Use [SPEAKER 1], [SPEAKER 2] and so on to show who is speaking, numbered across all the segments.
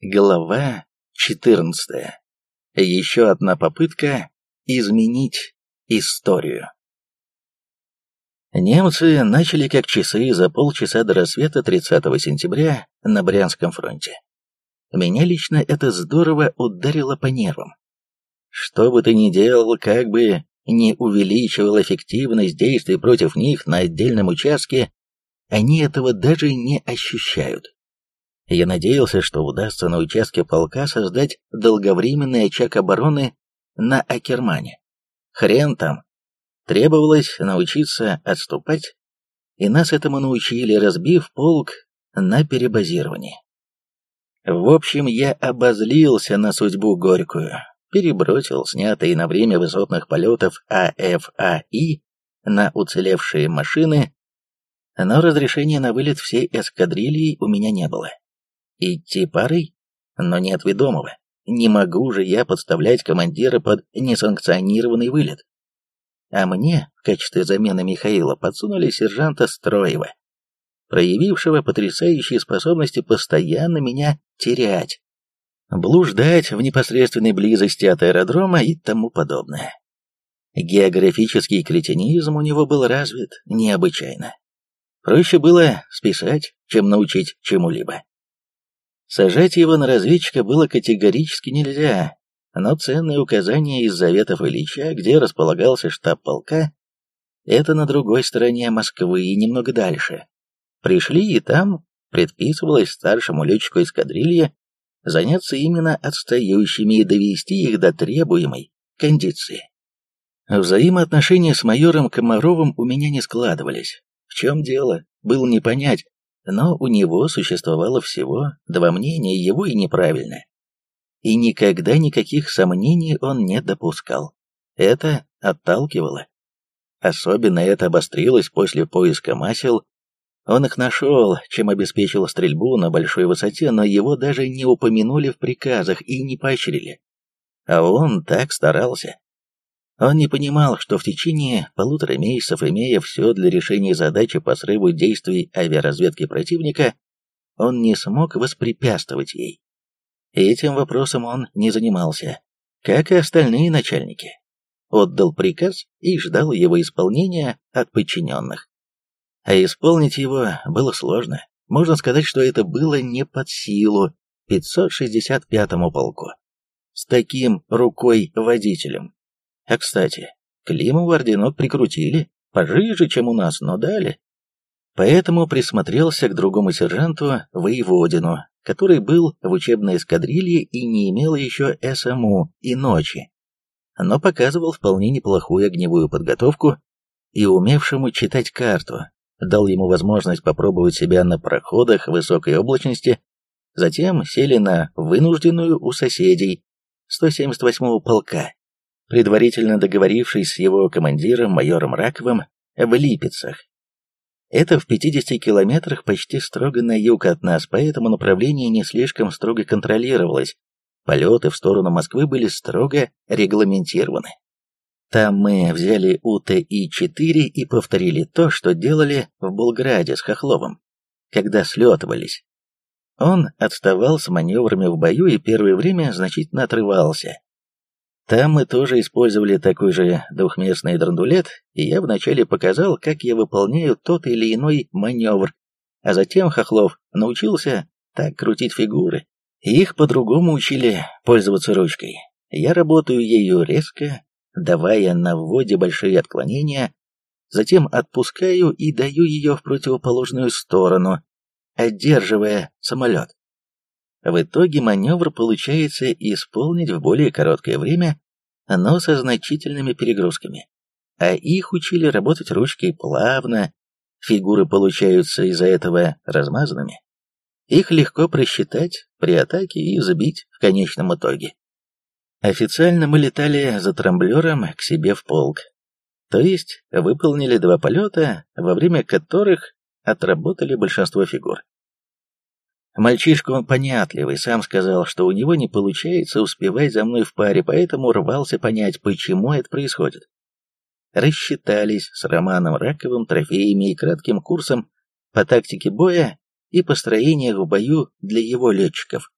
[SPEAKER 1] Глава 14. Еще одна попытка изменить историю. Немцы начали как часы за полчаса до рассвета 30 сентября на Брянском фронте. Меня лично это здорово ударило по нервам. Что бы ты ни делал, как бы не увеличивал эффективность действий против них на отдельном участке, они этого даже не ощущают. Я надеялся, что удастся на участке полка создать долговременный очаг обороны на Акермане. Хрен там. Требовалось научиться отступать, и нас этому научили, разбив полк на перебазирование. В общем, я обозлился на судьбу горькую, перебросил снятые на время высотных полетов АФАИ на уцелевшие машины, но разрешения на вылет всей эскадрильи у меня не было. Идти парой? Но нет ведомого. Не могу же я подставлять командира под несанкционированный вылет. А мне в качестве замены Михаила подсунули сержанта Строева, проявившего потрясающие способности постоянно меня терять, блуждать в непосредственной близости от аэродрома и тому подобное. Географический кретинизм у него был развит необычайно. Проще было списать, чем научить чему-либо. Сажать его на разведчика было категорически нельзя, но ценные указания из заветов Ильича, где располагался штаб полка, это на другой стороне Москвы и немного дальше. Пришли и там предписывалось старшему летчику эскадрильи заняться именно отстающими и довести их до требуемой кондиции. Взаимоотношения с майором Комаровым у меня не складывались. В чем дело, было не понять, но у него существовало всего два мнения, его и неправильное. И никогда никаких сомнений он не допускал. Это отталкивало. Особенно это обострилось после поиска масел. Он их нашел, чем обеспечил стрельбу на большой высоте, но его даже не упомянули в приказах и не поощрили. А он так старался. Он не понимал, что в течение полутора месяцев, имея все для решения задачи по срыву действий авиаразведки противника, он не смог воспрепятствовать ей. Этим вопросом он не занимался, как и остальные начальники. Отдал приказ и ждал его исполнения от подчиненных. А исполнить его было сложно. Можно сказать, что это было не под силу 565-му полку. С таким рукой-водителем а кстати, Климову орденок прикрутили, пожиже, чем у нас, но дали. Поэтому присмотрелся к другому сержанту, воеводину, который был в учебной эскадрилье и не имел еще СМУ и ночи, но показывал вполне неплохую огневую подготовку и умевшему читать карту, дал ему возможность попробовать себя на проходах высокой облачности, затем сели на вынужденную у соседей 178-го полка предварительно договорившись с его командиром, майором Раковым, в Липецах. Это в 50 километрах почти строго на юг от нас, поэтому направление не слишком строго контролировалось. Полеты в сторону Москвы были строго регламентированы. Там мы взяли УТИ-4 и повторили то, что делали в Булграде с Хохловым, когда слетывались. Он отставал с маневрами в бою и первое время значительно отрывался, там мы тоже использовали такой же двухместный драндулет, и я вначале показал, как я выполняю тот или иной маневр, а затем Хохлов научился так крутить фигуры. Их по-другому учили пользоваться ручкой. Я работаю ею резко, давая на вводе большие отклонения, затем отпускаю и даю ее в противоположную сторону, одерживая самолет. В итоге маневр получается исполнить в более короткое время, но со значительными перегрузками. А их учили работать ручкой плавно, фигуры получаются из-за этого размазанными. Их легко просчитать при атаке и забить в конечном итоге. Официально мы летали за трамблером к себе в полк. То есть выполнили два полета, во время которых отработали большинство фигур. Мальчишка он понятливый, сам сказал, что у него не получается успевать за мной в паре, поэтому рвался понять, почему это происходит. Рассчитались с Романом Раковым трофеями и кратким курсом по тактике боя и построениях в бою для его летчиков.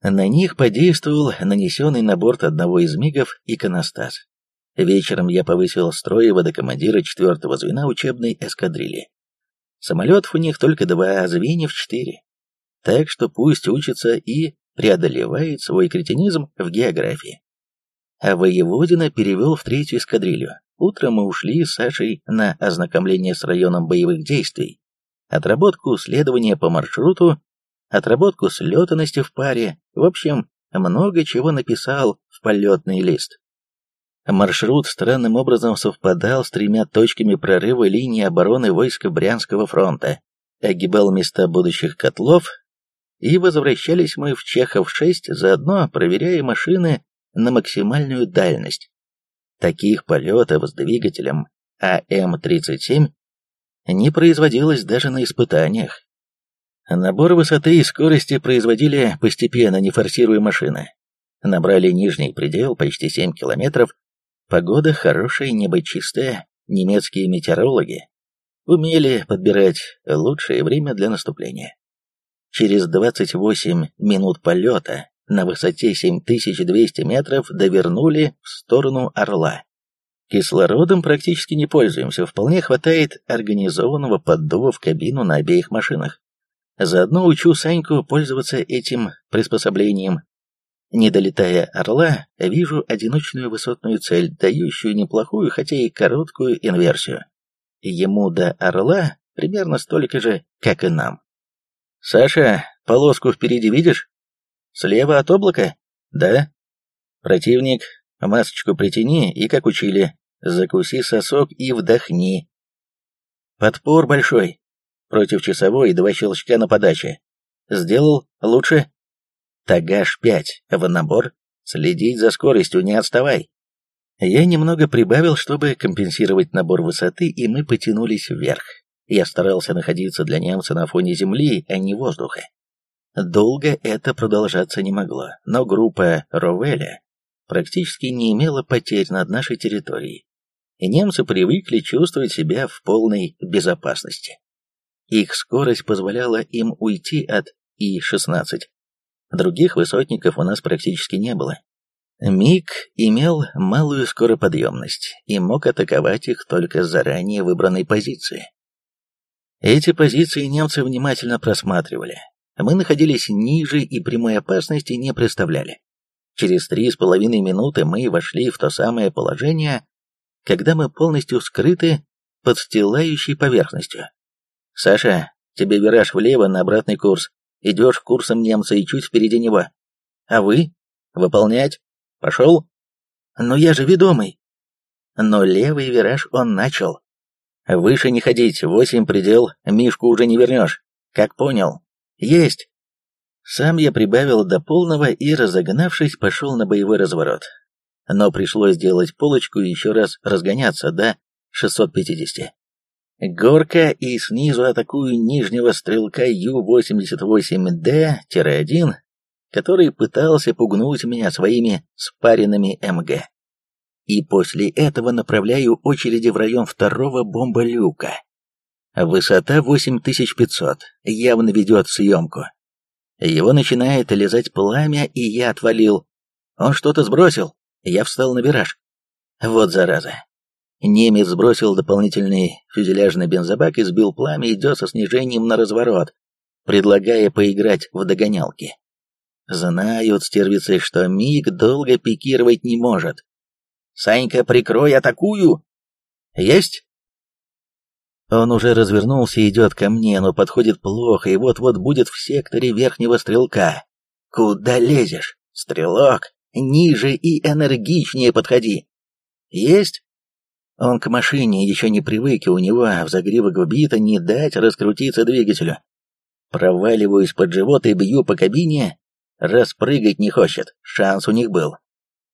[SPEAKER 1] На них подействовал нанесенный на борт одного из мигов иконостас. Вечером я повысил строй водокомандира четвертого звена учебной эскадрильи. Самолетов у них только два, а звеньев четыре. Так что пусть учится и преодолевает свой кретинизм в географии. А Воеводина перевел в третью эскадрилью. Утром мы ушли с Сашей на ознакомление с районом боевых действий, отработку следования по маршруту, отработку слетанности в паре, в общем, много чего написал в полетный лист. Маршрут странным образом совпадал с тремя точками прорыва линии обороны войск Брянского фронта, огибал места будущих котлов, и возвращались мы в Чехов-6, заодно проверяя машины на максимальную дальность. Таких полетов с двигателем АМ-37 не производилось даже на испытаниях. Набор высоты и скорости производили постепенно, не форсируя машины. Набрали нижний предел, почти 7 километров. Погода хорошая, небо чистое. Немецкие метеорологи умели подбирать лучшее время для наступления. Через 28 минут полета на высоте 7200 метров довернули в сторону Орла. Кислородом практически не пользуемся, вполне хватает организованного поддува в кабину на обеих машинах. Заодно учу Саньку пользоваться этим приспособлением. Не долетая Орла, вижу одиночную высотную цель, дающую неплохую, хотя и короткую инверсию. Ему до Орла примерно столько же, как и нам. «Саша, полоску впереди видишь?» Слева от облака? Да. Противник, масочку притяни и, как учили, закуси сосок и вдохни. Подпор большой. Против часовой два щелчка на подаче. Сделал лучше? Тагаш 5 в набор. Следить за скоростью, не отставай. Я немного прибавил, чтобы компенсировать набор высоты, и мы потянулись вверх. Я старался находиться для немца на фоне земли, а не воздуха. Долго это продолжаться не могло, но группа Ровеля практически не имела потерь над нашей территорией, и немцы привыкли чувствовать себя в полной безопасности. Их скорость позволяла им уйти от И-16. Других высотников у нас практически не было. МиГ имел малую скороподъемность и мог атаковать их только с заранее выбранной позиции. Эти позиции немцы внимательно просматривали, мы находились ниже и прямой опасности не представляли. Через три с половиной минуты мы вошли в то самое положение, когда мы полностью скрыты под стилающей поверхностью. «Саша, тебе вираж влево на обратный курс. Идешь курсом немца и чуть впереди него. А вы? Выполнять? Пошел? Но я же ведомый. Но левый вираж он начал. Выше не ходить, восемь предел, Мишку уже не вернешь. Как понял? «Есть!» Сам я прибавил до полного и, разогнавшись, пошел на боевой разворот. Но пришлось сделать полочку и еще раз разгоняться до 650. Горка и снизу атакую нижнего стрелка Ю-88Д-1, который пытался пугнуть меня своими спаренными МГ. И после этого направляю очереди в район второго бомболюка. Высота 8500, явно ведет съемку. Его начинает лизать пламя, и я отвалил. Он что-то сбросил, я встал на вираж. Вот зараза. Немец сбросил дополнительный фюзеляжный бензобак и сбил пламя, идет со снижением на разворот, предлагая поиграть в догонялки. Знают стервицы, что Миг долго пикировать не может. «Санька, прикрой, атакую!» «Есть!» Он уже развернулся и идет ко мне, но подходит плохо, и вот-вот будет в секторе верхнего стрелка. Куда лезешь, стрелок? Ниже и энергичнее подходи. Есть? Он к машине еще не привык, и у него в загривок вбито не дать раскрутиться двигателю. Проваливаюсь под живот и бью по кабине. Распрыгать не хочет, шанс у них был.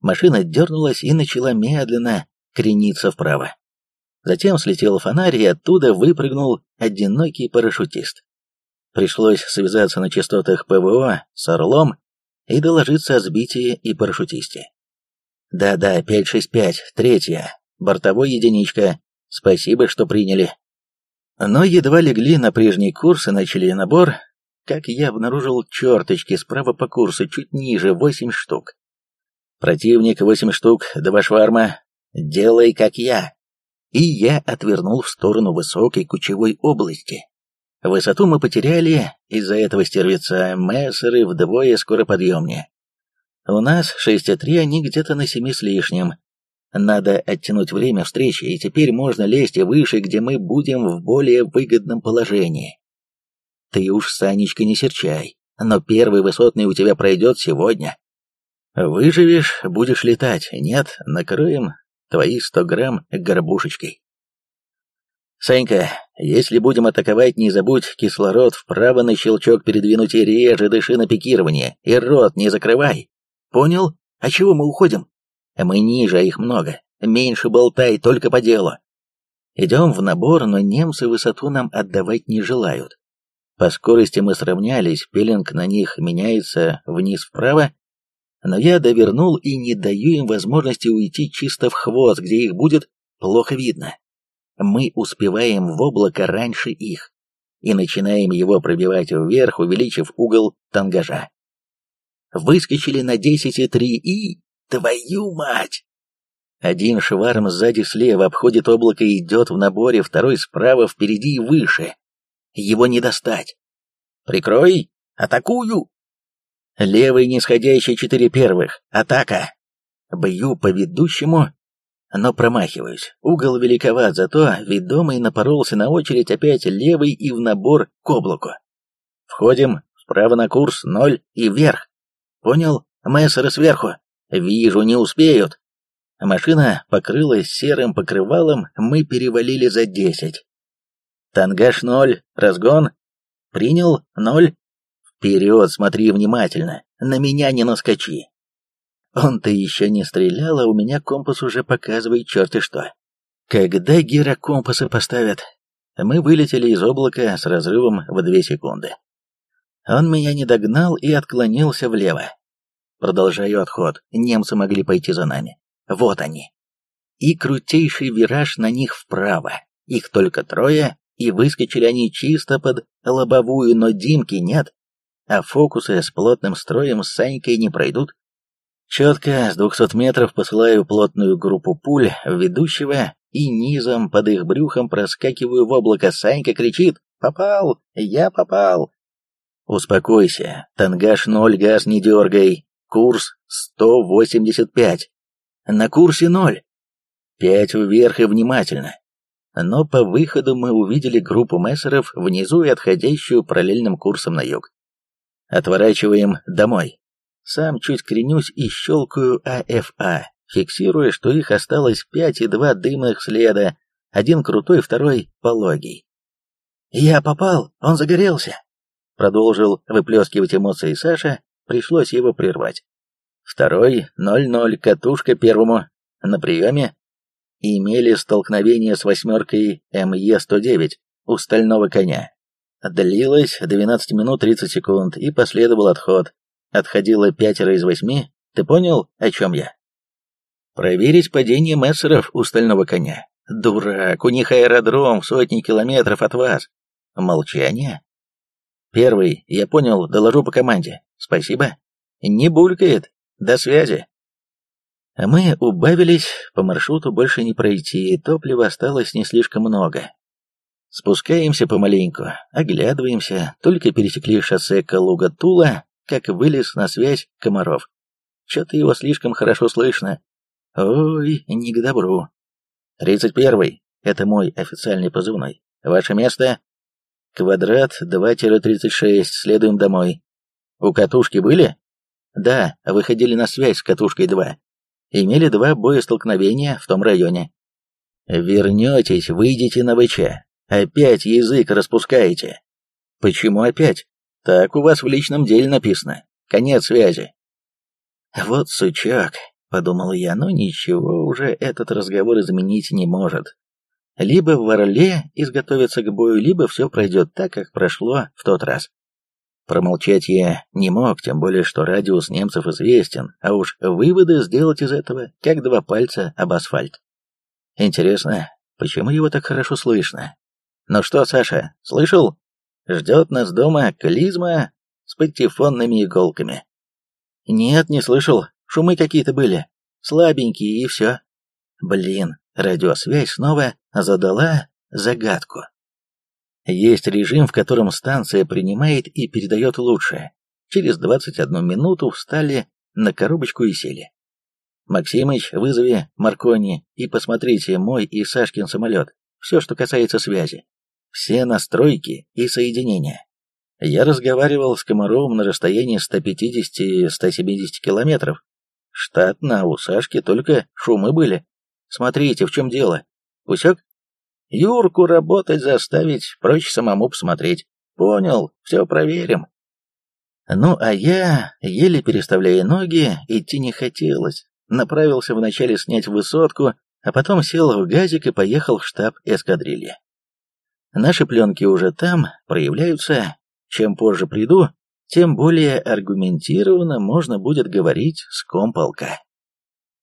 [SPEAKER 1] Машина дернулась и начала медленно крениться вправо. Затем слетел фонарь, и оттуда выпрыгнул одинокий парашютист. Пришлось связаться на частотах ПВО с Орлом и доложиться о сбитии и парашютисте. «Да-да, 565, третья, бортовой единичка, спасибо, что приняли». Но едва легли на прежний курс и начали набор, как я обнаружил черточки справа по курсу, чуть ниже, восемь штук. Противник восемь штук, два шварма. Делай, как я. И я отвернул в сторону высокой кучевой области. Высоту мы потеряли, из-за этого стервеца мессеры вдвое скороподъемнее. У нас 6,3, они где-то на семи с лишним. Надо оттянуть время встречи, и теперь можно лезть выше, где мы будем в более выгодном положении. Ты уж, Санечка, не серчай, но первый высотный у тебя пройдет сегодня. Выживешь, будешь летать, нет, накроем твои сто грамм горбушечкой. Санька, если будем атаковать, не забудь кислород вправо на щелчок передвинуть и реже дыши на пикирование, и рот не закрывай. Понял? А чего мы уходим? Мы ниже, а их много. Меньше болтай, только по делу. Идем в набор, но немцы высоту нам отдавать не желают. По скорости мы сравнялись, пеленг на них меняется вниз-вправо, но я довернул и не даю им возможности уйти чисто в хвост, где их будет плохо видно. Мы успеваем в облако раньше их и начинаем его пробивать вверх, увеличив угол тангажа выскочили на 10,3 и... Твою мать! Один шварм сзади слева обходит облако и идет в наборе, второй справа, впереди и выше. Его не достать. Прикрой! Атакую! Левый нисходящий четыре первых. Атака! Бью по ведущему, но промахиваюсь. Угол великоват, зато ведомый напоролся на очередь опять левый и в набор к облаку. Входим, вправо на курс, ноль и вверх. Понял? Мессеры сверху. Вижу, не успеют. Машина покрылась серым покрывалом, мы перевалили за десять. Тангаш ноль, разгон. Принял, ноль. Вперед, смотри внимательно, на меня не наскочи. Он-то еще не стрелял, а у меня компас уже показывает черти что. Когда гирокомпасы поставят? Мы вылетели из облака с разрывом в две секунды. Он меня не догнал и отклонился влево. Продолжаю отход, немцы могли пойти за нами. Вот они. И крутейший вираж на них вправо. Их только трое, и выскочили они чисто под лобовую, но Димки нет, а фокусы с плотным строем с Санькой не пройдут. Четко с двухсот метров посылаю плотную группу пуль в ведущего и низом под их брюхом проскакиваю в облако. Санька кричит «Попал! Я попал!» Успокойся, тангаж ноль, газ не дергай. Курс 185. На курсе ноль. Пять вверх и внимательно. Но по выходу мы увидели группу мессеров внизу и отходящую параллельным курсом на юг. Отворачиваем домой. Сам чуть кренюсь и щелкаю АФА, фиксируя, что их осталось пять и два дымных следа, один крутой, второй пологий. «Я попал, он загорелся!» Продолжил выплескивать эмоции Саша, пришлось его прервать. Второй, 0-0, катушка первому, на приеме. Имели столкновение с восьмеркой МЕ-109 у стального коня. Длилось 12 минут 30 секунд, и последовал отход. Отходило пятеро из восьми. Ты понял, о чем я? Проверить падение мессеров у стального коня. Дурак, у них аэродром в сотни километров от вас. Молчание. Первый, я понял, доложу по команде. Спасибо. Не булькает. До связи. Мы убавились, по маршруту больше не пройти, топлива осталось не слишком много. Спускаемся помаленьку, оглядываемся, только пересекли шоссе Калуга-Тула, как вылез на связь Комаров. Чё-то его слишком хорошо слышно. Ой, не к добру. Тридцать первый. Это мой официальный позывной. Ваше место? Квадрат 2-36, следуем домой. У катушки были? Да, выходили на связь с катушкой 2. Имели два боестолкновения в том районе. Вернетесь, выйдете на ВЧ. Опять язык распускаете. Почему опять? Так у вас в личном деле написано. Конец связи. Вот сучок, подумал я, но ничего уже этот разговор изменить не может. Либо в Орле изготовиться к бою, либо все пройдет так, как прошло в тот раз. Промолчать я не мог, тем более, что радиус немцев известен, а уж выводы сделать из этого, как два пальца об асфальт. Интересно, почему его так хорошо слышно? Ну что, Саша, слышал? Ждет нас дома клизма с патефонными иголками. Нет, не слышал. Шумы какие-то были. Слабенькие и все. Блин, радиосвязь снова задала загадку. Есть режим, в котором станция принимает и передает лучшее. Через 21 минуту встали на коробочку и сели. «Максимыч, вызови Маркони и посмотрите мой и Сашкин самолет. Все, что касается связи. Все настройки и соединения». Я разговаривал с Комаровым на расстоянии 150-170 километров. Штатно, у Сашки только шумы были. Смотрите, в чем дело. Усек? Юрку работать заставить, проще самому посмотреть. Понял, все проверим. Ну, а я, еле переставляя ноги, идти не хотелось. Направился вначале снять высотку, а потом сел в газик и поехал в штаб эскадрильи. Наши пленки уже там, проявляются. Чем позже приду, тем более аргументированно можно будет говорить с комполка.